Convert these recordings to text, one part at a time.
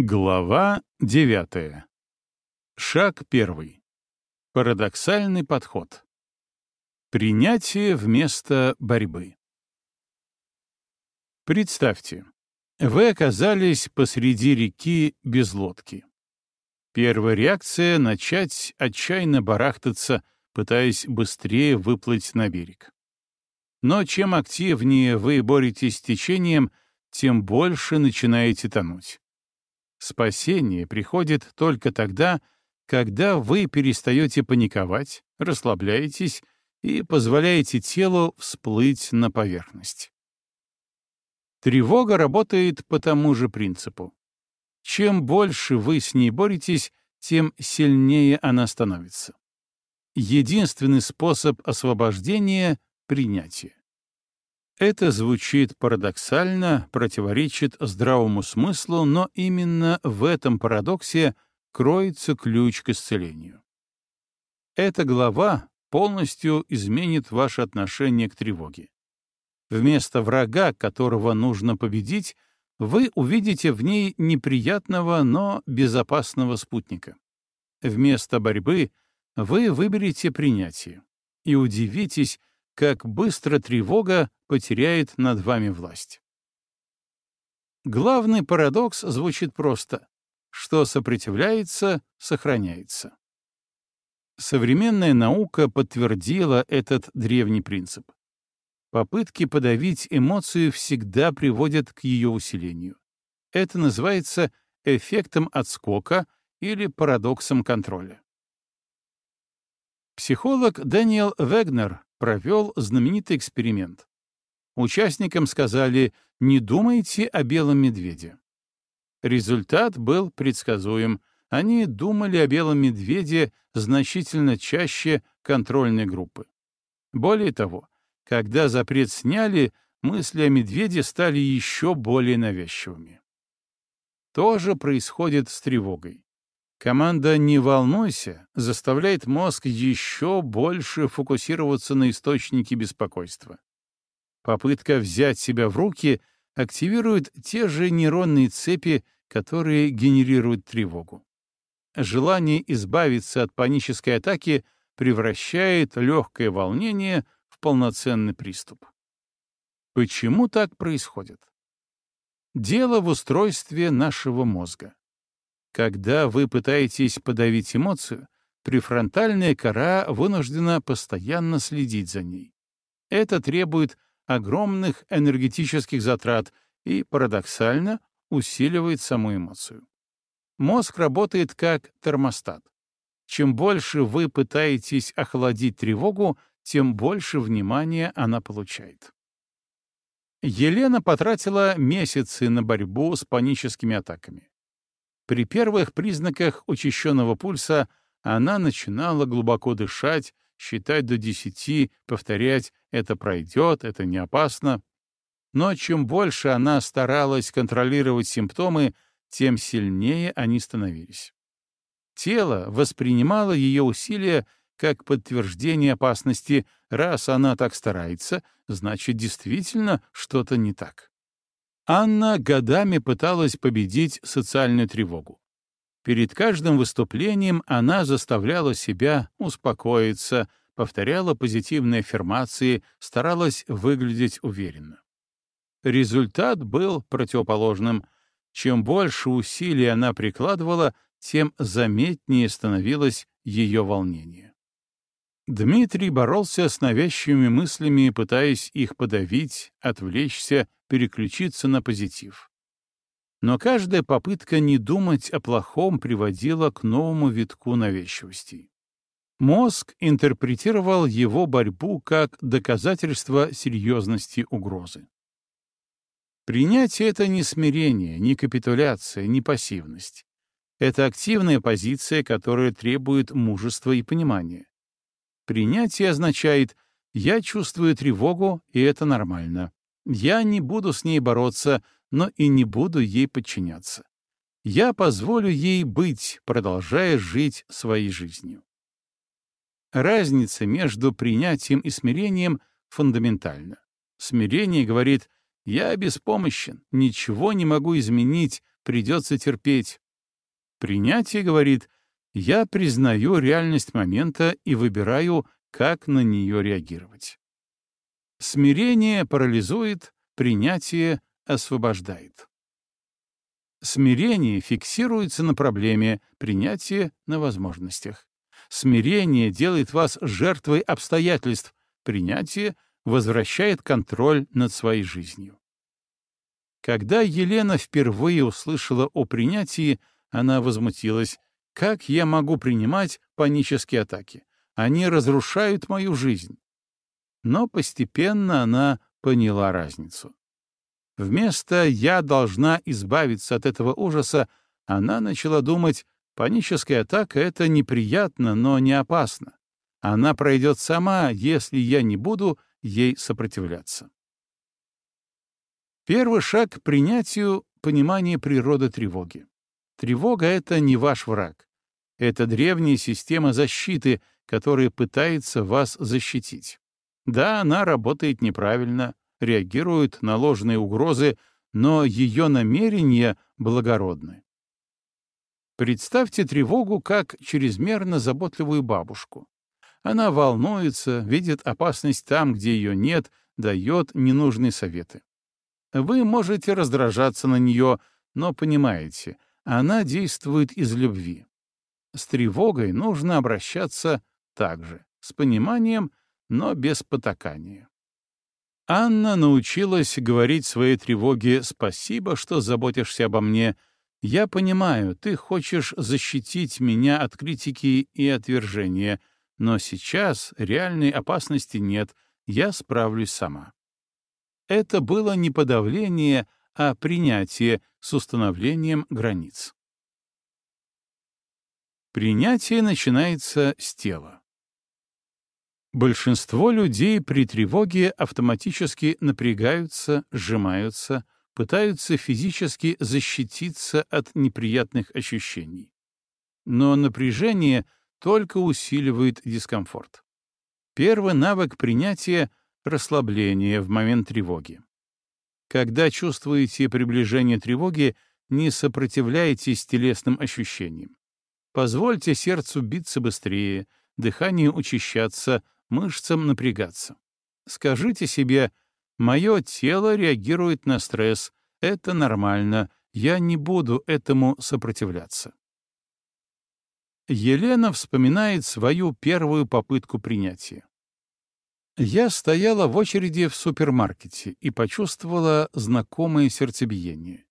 Глава девятая. Шаг первый. Парадоксальный подход. Принятие вместо борьбы. Представьте, вы оказались посреди реки без лодки. Первая реакция — начать отчаянно барахтаться, пытаясь быстрее выплыть на берег. Но чем активнее вы боретесь с течением, тем больше начинаете тонуть. Спасение приходит только тогда, когда вы перестаете паниковать, расслабляетесь и позволяете телу всплыть на поверхность. Тревога работает по тому же принципу. Чем больше вы с ней боретесь, тем сильнее она становится. Единственный способ освобождения — принятие. Это звучит парадоксально, противоречит здравому смыслу, но именно в этом парадоксе кроется ключ к исцелению. Эта глава полностью изменит ваше отношение к тревоге. Вместо врага, которого нужно победить, вы увидите в ней неприятного, но безопасного спутника. Вместо борьбы вы выберете принятие и удивитесь, как быстро тревога потеряет над вами власть. Главный парадокс звучит просто. Что сопротивляется, сохраняется. Современная наука подтвердила этот древний принцип. Попытки подавить эмоцию всегда приводят к ее усилению. Это называется эффектом отскока или парадоксом контроля. Психолог Дэниел Вегнер провел знаменитый эксперимент. Участникам сказали «не думайте о белом медведе». Результат был предсказуем. Они думали о белом медведе значительно чаще контрольной группы. Более того, когда запрет сняли, мысли о медведе стали еще более навязчивыми. То же происходит с тревогой. Команда «Не волнуйся» заставляет мозг еще больше фокусироваться на источнике беспокойства. Попытка взять себя в руки активирует те же нейронные цепи, которые генерируют тревогу. Желание избавиться от панической атаки превращает легкое волнение в полноценный приступ. Почему так происходит? Дело в устройстве нашего мозга. Когда вы пытаетесь подавить эмоцию, префронтальная кора вынуждена постоянно следить за ней. Это требует огромных энергетических затрат и, парадоксально, усиливает саму эмоцию. Мозг работает как термостат. Чем больше вы пытаетесь охладить тревогу, тем больше внимания она получает. Елена потратила месяцы на борьбу с паническими атаками. При первых признаках учащенного пульса она начинала глубоко дышать, считать до десяти, повторять «это пройдет, это не опасно». Но чем больше она старалась контролировать симптомы, тем сильнее они становились. Тело воспринимало ее усилия как подтверждение опасности, раз она так старается, значит, действительно что-то не так. Анна годами пыталась победить социальную тревогу. Перед каждым выступлением она заставляла себя успокоиться, повторяла позитивные аффирмации, старалась выглядеть уверенно. Результат был противоположным. Чем больше усилий она прикладывала, тем заметнее становилось ее волнение. Дмитрий боролся с навязчивыми мыслями, пытаясь их подавить, отвлечься, переключиться на позитив. Но каждая попытка не думать о плохом приводила к новому витку навязчивости. Мозг интерпретировал его борьбу как доказательство серьезности угрозы. Принятие — это не смирение, не капитуляция, не пассивность. Это активная позиция, которая требует мужества и понимания. Принятие означает «я чувствую тревогу, и это нормально». Я не буду с ней бороться, но и не буду ей подчиняться. Я позволю ей быть, продолжая жить своей жизнью. Разница между принятием и смирением фундаментальна. Смирение говорит «я беспомощен, ничего не могу изменить, придется терпеть. Принятие говорит, я признаю реальность момента и выбираю, как на нее реагировать. Смирение парализует, принятие освобождает. Смирение фиксируется на проблеме, принятие — на возможностях. Смирение делает вас жертвой обстоятельств, принятие возвращает контроль над своей жизнью. Когда Елена впервые услышала о принятии, она возмутилась. «Как я могу принимать панические атаки? Они разрушают мою жизнь». Но постепенно она поняла разницу. Вместо «я должна избавиться от этого ужаса», она начала думать, паническая атака — это неприятно, но не опасно. Она пройдет сама, если я не буду ей сопротивляться. Первый шаг к принятию — понимание природы тревоги. Тревога — это не ваш враг. Это древняя система защиты, которая пытается вас защитить. Да, она работает неправильно, реагирует на ложные угрозы, но ее намерения благородны. Представьте тревогу как чрезмерно заботливую бабушку. Она волнуется, видит опасность там, где ее нет, дает ненужные советы. Вы можете раздражаться на нее, но понимаете, она действует из любви. С тревогой нужно обращаться так же, с пониманием, но без потакания. Анна научилась говорить своей тревоге «Спасибо, что заботишься обо мне. Я понимаю, ты хочешь защитить меня от критики и отвержения, но сейчас реальной опасности нет, я справлюсь сама». Это было не подавление, а принятие с установлением границ. Принятие начинается с тела. Большинство людей при тревоге автоматически напрягаются, сжимаются, пытаются физически защититься от неприятных ощущений. Но напряжение только усиливает дискомфорт. Первый навык принятия — расслабление в момент тревоги. Когда чувствуете приближение тревоги, не сопротивляйтесь телесным ощущениям. Позвольте сердцу биться быстрее, дыханию учащаться, мышцам напрягаться. Скажите себе, мое тело реагирует на стресс, это нормально, я не буду этому сопротивляться. Елена вспоминает свою первую попытку принятия. Я стояла в очереди в супермаркете и почувствовала знакомое сердцебиение.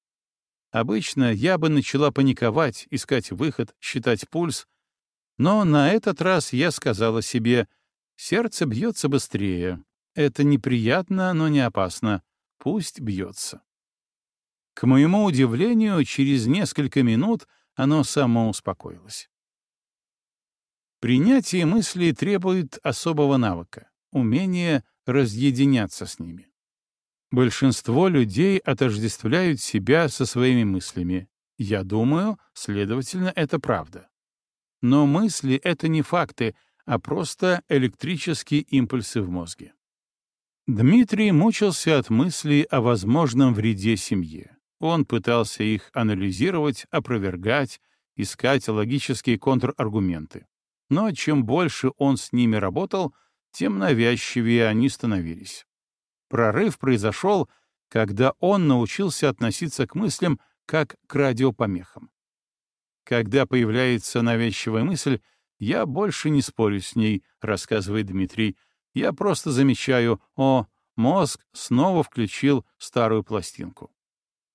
Обычно я бы начала паниковать, искать выход, считать пульс, но на этот раз я сказала себе, сердце бьется быстрее. Это неприятно, но не опасно. Пусть бьется. К моему удивлению, через несколько минут оно само успокоилось. Принятие мыслей требует особого навыка — умения разъединяться с ними. Большинство людей отождествляют себя со своими мыслями. Я думаю, следовательно, это правда. Но мысли — это не факты, а просто электрические импульсы в мозге. Дмитрий мучился от мыслей о возможном вреде семье. Он пытался их анализировать, опровергать, искать логические контраргументы. Но чем больше он с ними работал, тем навязчивее они становились. Прорыв произошел, когда он научился относиться к мыслям как к радиопомехам. Когда появляется навязчивая мысль, я больше не спорю с ней, рассказывает Дмитрий. Я просто замечаю, о, мозг снова включил старую пластинку.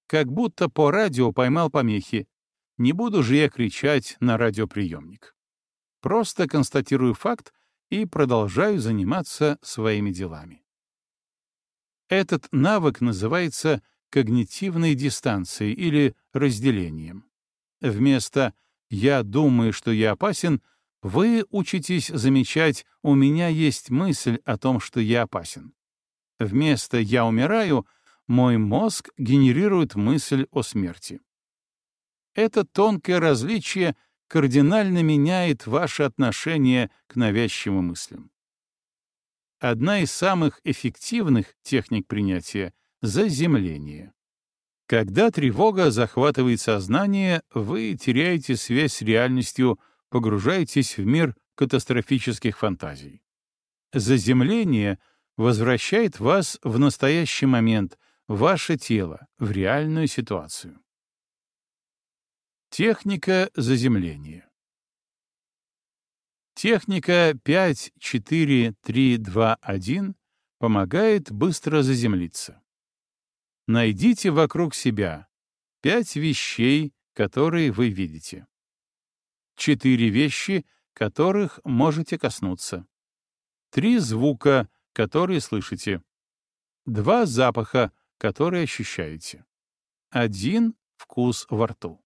Как будто по радио поймал помехи. Не буду же я кричать на радиоприемник. Просто констатирую факт и продолжаю заниматься своими делами. Этот навык называется когнитивной дистанцией или разделением. Вместо «я думаю, что я опасен» вы учитесь замечать «у меня есть мысль о том, что я опасен». Вместо «я умираю» мой мозг генерирует мысль о смерти. Это тонкое различие кардинально меняет ваше отношение к навязчивым мыслям. Одна из самых эффективных техник принятия — заземление. Когда тревога захватывает сознание, вы теряете связь с реальностью, погружаетесь в мир катастрофических фантазий. Заземление возвращает вас в настоящий момент, ваше тело, в реальную ситуацию. Техника заземления. Техника 5-4-3-2-1 помогает быстро заземлиться. Найдите вокруг себя пять вещей, которые вы видите. Четыре вещи, которых можете коснуться. Три звука, которые слышите. Два запаха, которые ощущаете. Один вкус во рту.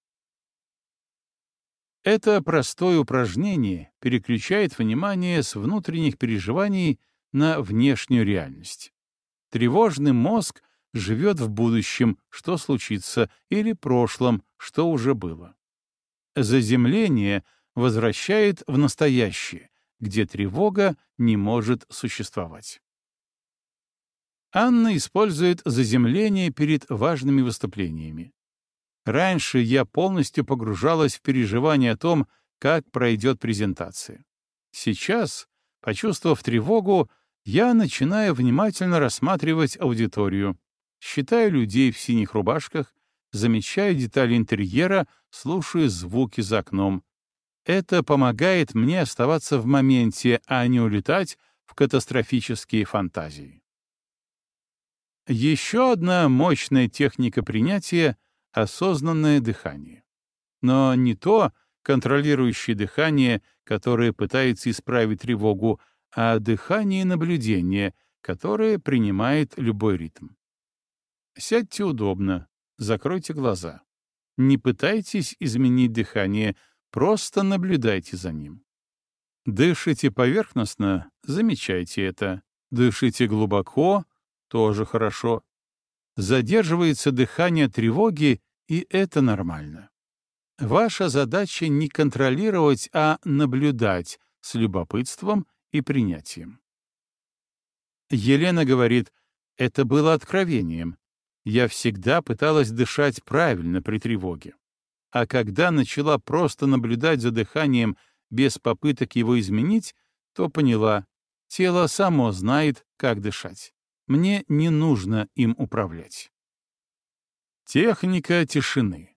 Это простое упражнение переключает внимание с внутренних переживаний на внешнюю реальность. Тревожный мозг живет в будущем, что случится, или прошлом, что уже было. Заземление возвращает в настоящее, где тревога не может существовать. Анна использует заземление перед важными выступлениями. Раньше я полностью погружалась в переживание о том, как пройдет презентация. Сейчас, почувствовав тревогу, я начинаю внимательно рассматривать аудиторию, считаю людей в синих рубашках, замечаю детали интерьера, слушаю звуки за окном. Это помогает мне оставаться в моменте, а не улетать в катастрофические фантазии. Еще одна мощная техника принятия осознанное дыхание. Но не то контролирующее дыхание, которое пытается исправить тревогу, а дыхание наблюдения, которое принимает любой ритм. Сядьте удобно, закройте глаза. Не пытайтесь изменить дыхание, просто наблюдайте за ним. Дышите поверхностно, замечайте это. Дышите глубоко, тоже хорошо. Задерживается дыхание тревоги, и это нормально. Ваша задача не контролировать, а наблюдать с любопытством и принятием. Елена говорит, это было откровением. Я всегда пыталась дышать правильно при тревоге. А когда начала просто наблюдать за дыханием без попыток его изменить, то поняла, тело само знает, как дышать. Мне не нужно им управлять. Техника тишины.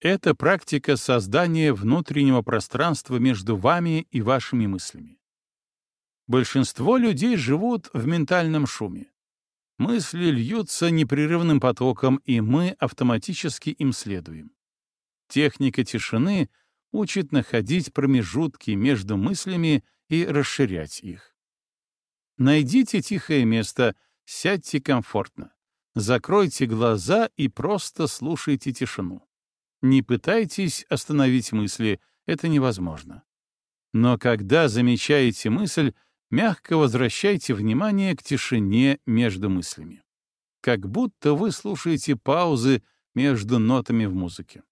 Это практика создания внутреннего пространства между вами и вашими мыслями. Большинство людей живут в ментальном шуме. Мысли льются непрерывным потоком, и мы автоматически им следуем. Техника тишины учит находить промежутки между мыслями и расширять их. Найдите тихое место, сядьте комфортно. Закройте глаза и просто слушайте тишину. Не пытайтесь остановить мысли, это невозможно. Но когда замечаете мысль, мягко возвращайте внимание к тишине между мыслями. Как будто вы слушаете паузы между нотами в музыке.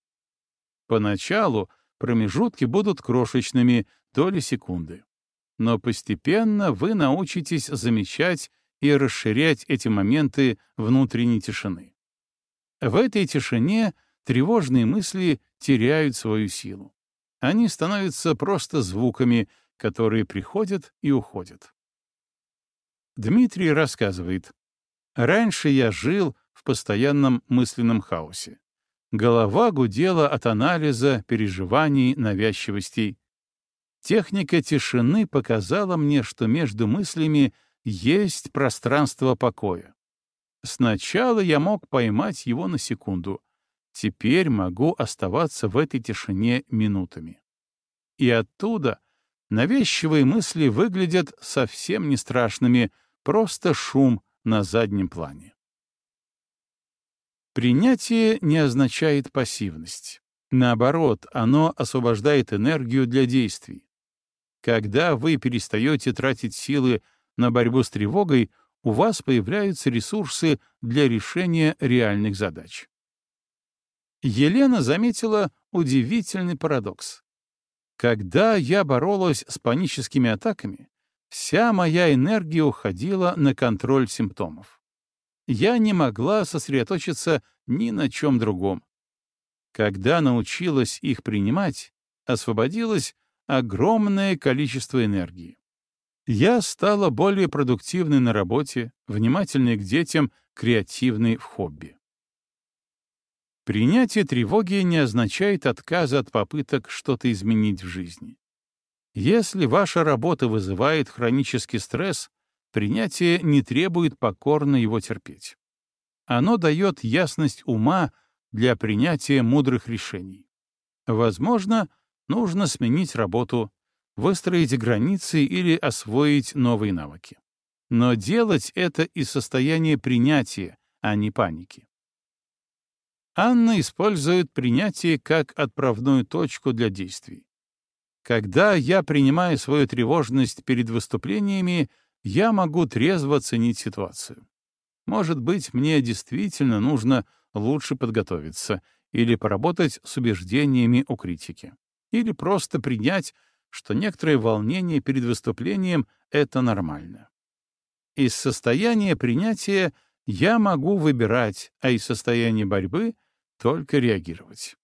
Поначалу промежутки будут крошечными, доли секунды. Но постепенно вы научитесь замечать и расширять эти моменты внутренней тишины. В этой тишине тревожные мысли теряют свою силу. Они становятся просто звуками, которые приходят и уходят. Дмитрий рассказывает, «Раньше я жил в постоянном мысленном хаосе. Голова гудела от анализа, переживаний, навязчивостей. Техника тишины показала мне, что между мыслями есть пространство покоя. Сначала я мог поймать его на секунду. Теперь могу оставаться в этой тишине минутами. И оттуда навязчивые мысли выглядят совсем не страшными, просто шум на заднем плане. Принятие не означает пассивность. Наоборот, оно освобождает энергию для действий. Когда вы перестаете тратить силы на борьбу с тревогой, у вас появляются ресурсы для решения реальных задач. Елена заметила удивительный парадокс. Когда я боролась с паническими атаками, вся моя энергия уходила на контроль симптомов. я не могла сосредоточиться ни на чем другом. Когда научилась их принимать, освободилось огромное количество энергии. Я стала более продуктивной на работе, внимательной к детям, креативной в хобби. Принятие тревоги не означает отказа от попыток что-то изменить в жизни. Если ваша работа вызывает хронический стресс, принятие не требует покорно его терпеть. Оно дает ясность ума для принятия мудрых решений. Возможно, нужно сменить работу, выстроить границы или освоить новые навыки. Но делать это из состояния принятия, а не паники. Анна использует принятие как отправную точку для действий. Когда я принимаю свою тревожность перед выступлениями, я могу трезво оценить ситуацию. Может быть, мне действительно нужно лучше подготовиться или поработать с убеждениями у критики, или просто принять, что некоторое волнение перед выступлением — это нормально. Из состояния принятия я могу выбирать, а из состояния борьбы — только реагировать.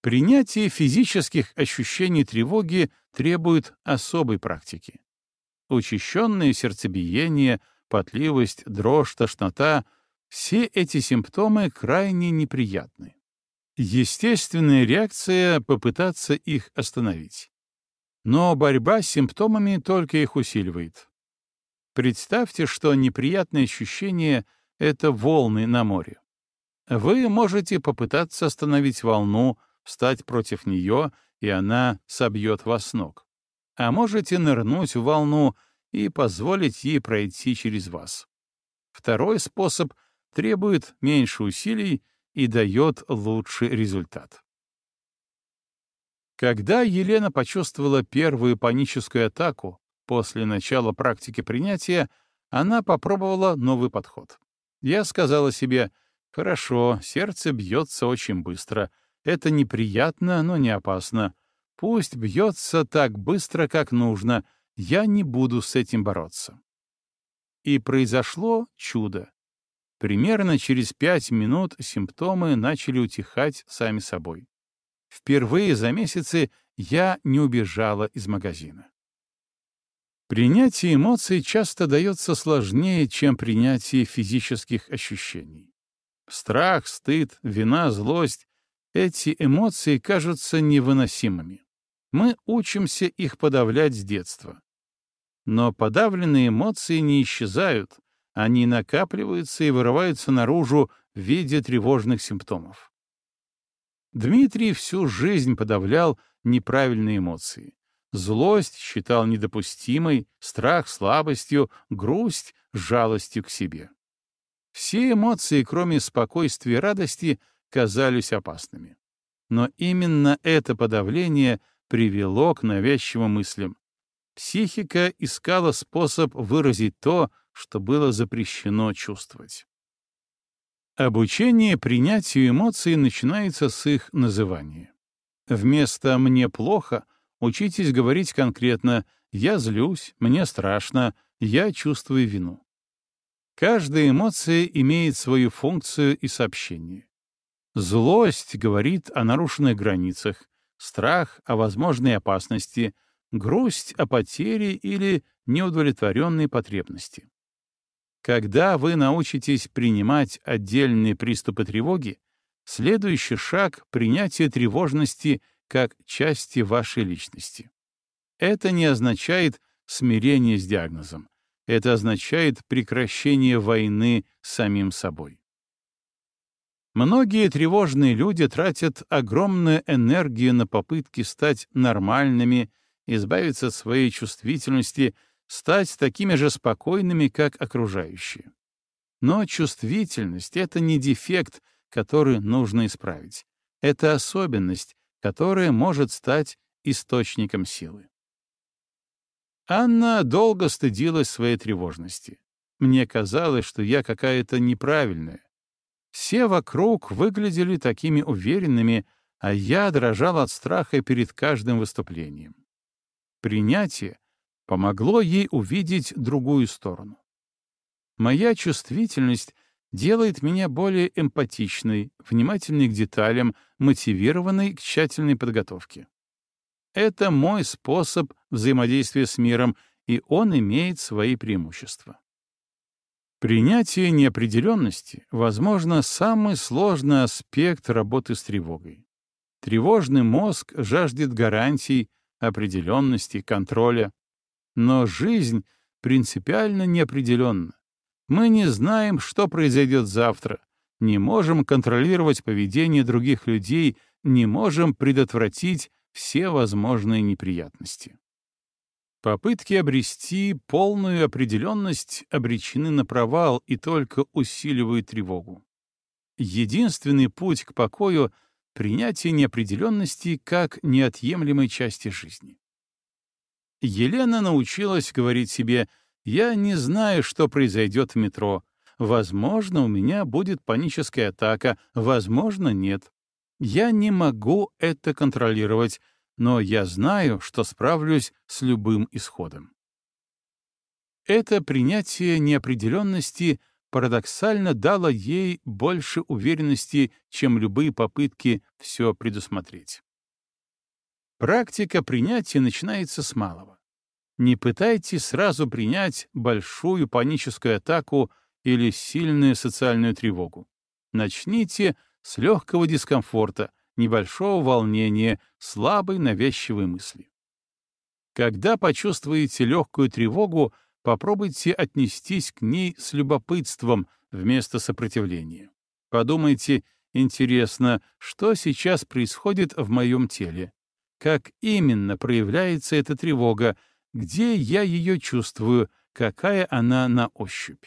Принятие физических ощущений тревоги требует особой практики. Учащенное сердцебиение, потливость, дрожь, тошнота — все эти симптомы крайне неприятны. Естественная реакция — попытаться их остановить. Но борьба с симптомами только их усиливает. Представьте, что неприятные ощущения — это волны на море. Вы можете попытаться остановить волну, встать против нее, и она собьет вас ног. А можете нырнуть в волну и позволить ей пройти через вас. Второй способ требует меньше усилий и дает лучший результат. Когда Елена почувствовала первую паническую атаку после начала практики принятия, она попробовала новый подход. Я сказала себе, «Хорошо, сердце бьется очень быстро. Это неприятно, но не опасно. Пусть бьется так быстро, как нужно. Я не буду с этим бороться». И произошло чудо. Примерно через пять минут симптомы начали утихать сами собой. Впервые за месяцы я не убежала из магазина. Принятие эмоций часто дается сложнее, чем принятие физических ощущений. Страх, стыд, вина, злость — эти эмоции кажутся невыносимыми. Мы учимся их подавлять с детства. Но подавленные эмоции не исчезают, они накапливаются и вырываются наружу в виде тревожных симптомов. Дмитрий всю жизнь подавлял неправильные эмоции. Злость считал недопустимой, страх — слабостью, грусть — жалостью к себе. Все эмоции, кроме спокойствия и радости, казались опасными. Но именно это подавление привело к навязчивым мыслям. Психика искала способ выразить то, что было запрещено чувствовать. Обучение принятию эмоций начинается с их называния. Вместо «мне плохо» учитесь говорить конкретно «я злюсь», «мне страшно», «я чувствую вину». Каждая эмоция имеет свою функцию и сообщение. Злость говорит о нарушенных границах, страх — о возможной опасности, грусть — о потере или неудовлетворенной потребности. Когда вы научитесь принимать отдельные приступы тревоги, следующий шаг — принятие тревожности как части вашей личности. Это не означает смирение с диагнозом. Это означает прекращение войны с самим собой. Многие тревожные люди тратят огромную энергию на попытки стать нормальными, избавиться от своей чувствительности — стать такими же спокойными, как окружающие. Но чувствительность — это не дефект, который нужно исправить. Это особенность, которая может стать источником силы. Анна долго стыдилась своей тревожности. Мне казалось, что я какая-то неправильная. Все вокруг выглядели такими уверенными, а я дрожал от страха перед каждым выступлением. Принятие помогло ей увидеть другую сторону. Моя чувствительность делает меня более эмпатичной, внимательной к деталям, мотивированной к тщательной подготовке. Это мой способ взаимодействия с миром, и он имеет свои преимущества. Принятие неопределенности, возможно, самый сложный аспект работы с тревогой. Тревожный мозг жаждет гарантий, определенности, контроля. Но жизнь принципиально неопределенна. Мы не знаем, что произойдет завтра, не можем контролировать поведение других людей, не можем предотвратить все возможные неприятности. Попытки обрести полную определенность обречены на провал и только усиливают тревогу. Единственный путь к покою — принятие неопределенности как неотъемлемой части жизни. Елена научилась говорить себе «Я не знаю, что произойдет в метро. Возможно, у меня будет паническая атака, возможно, нет. Я не могу это контролировать, но я знаю, что справлюсь с любым исходом. Это принятие неопределенности парадоксально дало ей больше уверенности, чем любые попытки все предусмотреть. Практика принятия начинается с малого. Не пытайтесь сразу принять большую паническую атаку или сильную социальную тревогу. Начните с легкого дискомфорта, небольшого волнения, слабой навязчивой мысли. Когда почувствуете легкую тревогу, попробуйте отнестись к ней с любопытством вместо сопротивления. Подумайте, интересно, что сейчас происходит в моем теле? Как именно проявляется эта тревога? Где я ее чувствую? Какая она на ощупь?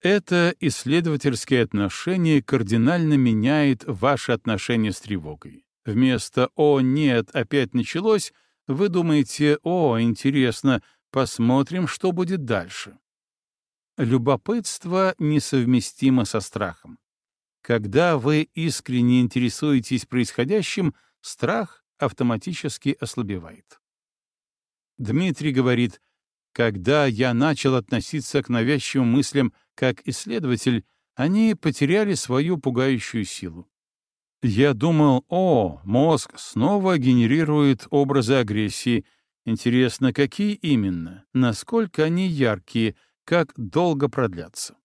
Это исследовательское отношение кардинально меняет ваше отношение с тревогой. Вместо «О, нет, опять началось» вы думаете «О, интересно, посмотрим, что будет дальше». Любопытство несовместимо со страхом. Когда вы искренне интересуетесь происходящим, страх автоматически ослабевает. Дмитрий говорит, когда я начал относиться к навязчивым мыслям как исследователь, они потеряли свою пугающую силу. Я думал, о, мозг снова генерирует образы агрессии. Интересно, какие именно, насколько они яркие, как долго продлятся.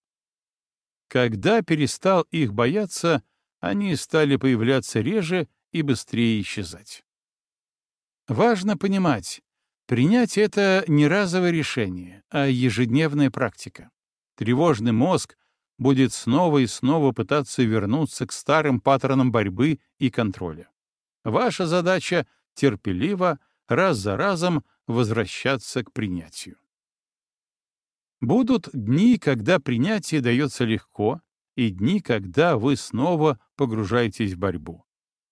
Когда перестал их бояться, они стали появляться реже и быстрее исчезать. Важно понимать, принять это не разовое решение, а ежедневная практика. Тревожный мозг будет снова и снова пытаться вернуться к старым паттернам борьбы и контроля. Ваша задача — терпеливо, раз за разом возвращаться к принятию. Будут дни, когда принятие дается легко, и дни, когда вы снова погружаетесь в борьбу.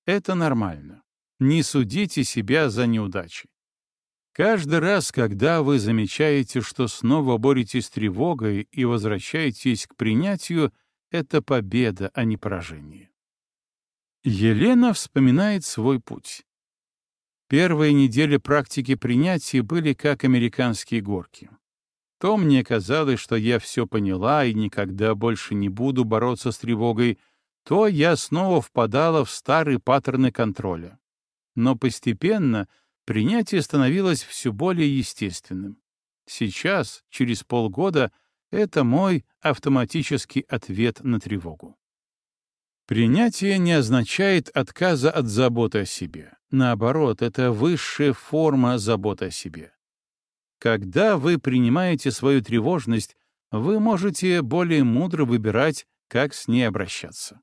Это нормально. Не судите себя за неудачи. Каждый раз, когда вы замечаете, что снова боретесь с тревогой и возвращаетесь к принятию, это победа, а не поражение. Елена вспоминает свой путь. Первые недели практики принятия были как американские горки. То мне казалось, что я все поняла и никогда больше не буду бороться с тревогой, то я снова впадала в старые паттерны контроля. Но постепенно — принятие становилось все более естественным. Сейчас, через полгода, это мой автоматический ответ на тревогу. Принятие не означает отказа от заботы о себе. Наоборот, это высшая форма заботы о себе. Когда вы принимаете свою тревожность, вы можете более мудро выбирать, как с ней обращаться.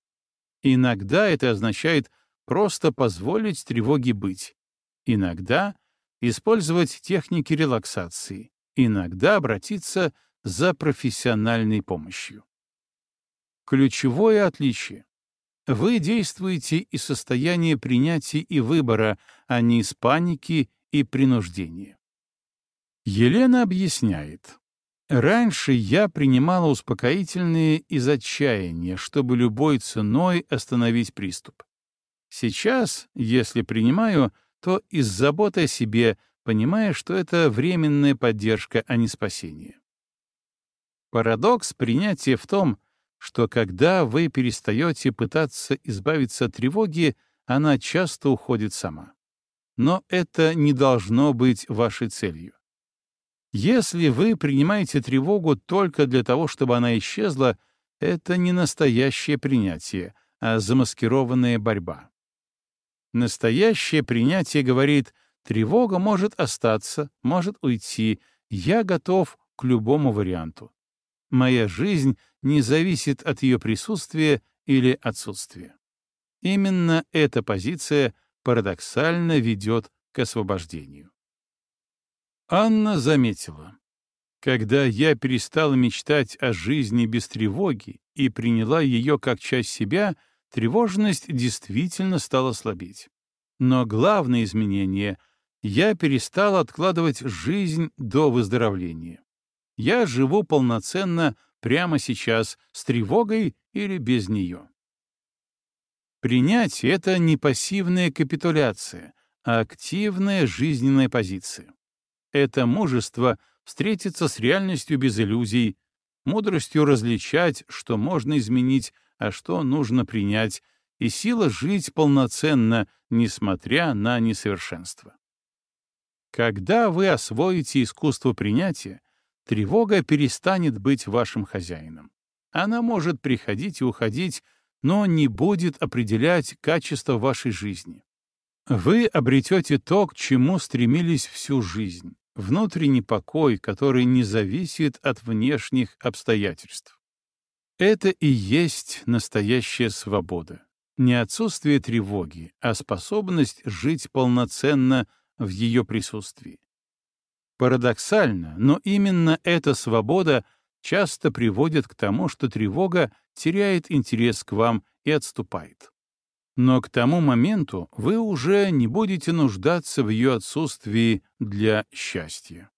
Иногда это означает просто позволить тревоге быть, Иногда использовать техники релаксации, иногда обратиться за профессиональной помощью. Ключевое отличие. Вы действуете из состояния принятия и выбора, а не из паники и принуждения. Елена объясняет. Раньше я принимала успокоительные из отчаяния, чтобы любой ценой остановить приступ. Сейчас, если принимаю, то из заботы о себе, понимая, что это временная поддержка, а не спасение. Парадокс принятия в том, что когда вы перестаете пытаться избавиться от тревоги, она часто уходит сама. Но это не должно быть вашей целью. Если вы принимаете тревогу только для того, чтобы она исчезла, это не настоящее принятие, а замаскированная борьба. Настоящее принятие говорит, тревога может остаться, может уйти, я готов к любому варианту. Моя жизнь не зависит от ее присутствия или отсутствия. Именно эта позиция парадоксально ведет к освобождению. Анна заметила. Когда я перестала мечтать о жизни без тревоги и приняла ее как часть себя, тревожность действительно стала слабеть. Но главное изменение — я перестал откладывать жизнь до выздоровления. Я живу полноценно прямо сейчас, с тревогой или без нее. Принятие — это не пассивная капитуляция, а активная жизненная позиция. Это мужество встретиться с реальностью без иллюзий, мудростью различать, что можно изменить, а что нужно принять, и сила жить полноценно, несмотря на несовершенство. Когда вы освоите искусство принятия, тревога перестанет быть вашим хозяином. Она может приходить и уходить, но не будет определять качество вашей жизни. Вы обретете то, к чему стремились всю жизнь — внутренний покой, который не зависит от внешних обстоятельств. Это и есть настоящая свобода. Не отсутствие тревоги, а способность жить полноценно в ее присутствии. Парадоксально, но именно эта свобода часто приводит к тому, что тревога теряет интерес к вам и отступает. Но к тому моменту вы уже не будете нуждаться в ее отсутствии для счастья.